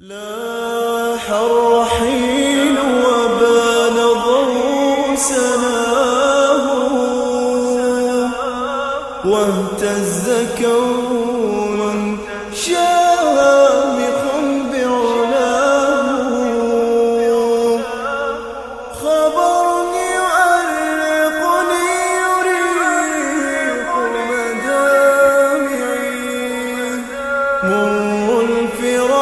لاح الرحيل وبان ضوء سناه واهتز كون شامخ بعلاه خبر يؤرقني يريق مدامعي مر الفراق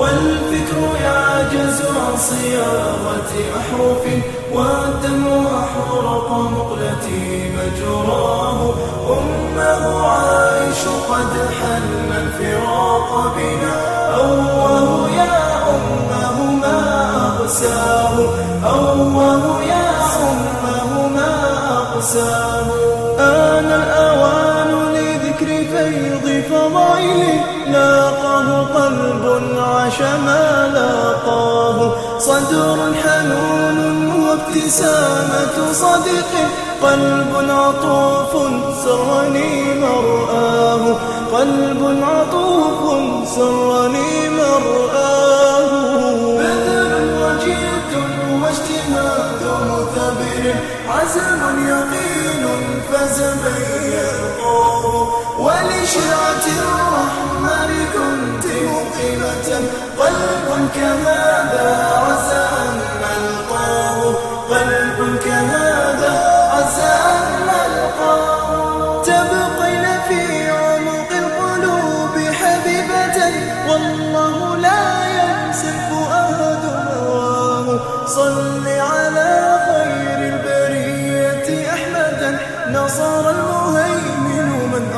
والفكر يعجز عن صياغة أحرف والدم أحرق مقلتي مجراه أمه عائش قد حل الفراق بنا. أوه يا أمه ما أقساه. أوه يا أمه ما أقساه. آن الأوان لاقاه قلب عاش ما لاقاه. صدر حنون وابتسامة صدق قلب عطوف سرني مرآه. قلب عطوف سرني مرآه. بذل وجد واجتهاد مثابر عزم يقين فزمن يلقاه ولشرعة قلب كهذا عسى أن نلقاه قلب كهذا عسى أن نلقاه تبقين في عمق القلوب حبيبة والله لا ينسى الفؤاد هواه صل على خير البرية أحمدا نصر المهيمن